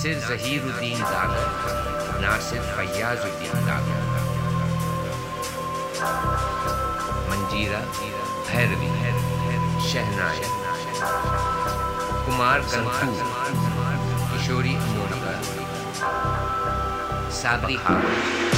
नासिर जहीरुद्दीन दागर नासिर फैयाजुद्दीन दागर मंजीरा भैरवी, शहनाय, कुमार कंतू किशोरी अमोलिका साबरी हार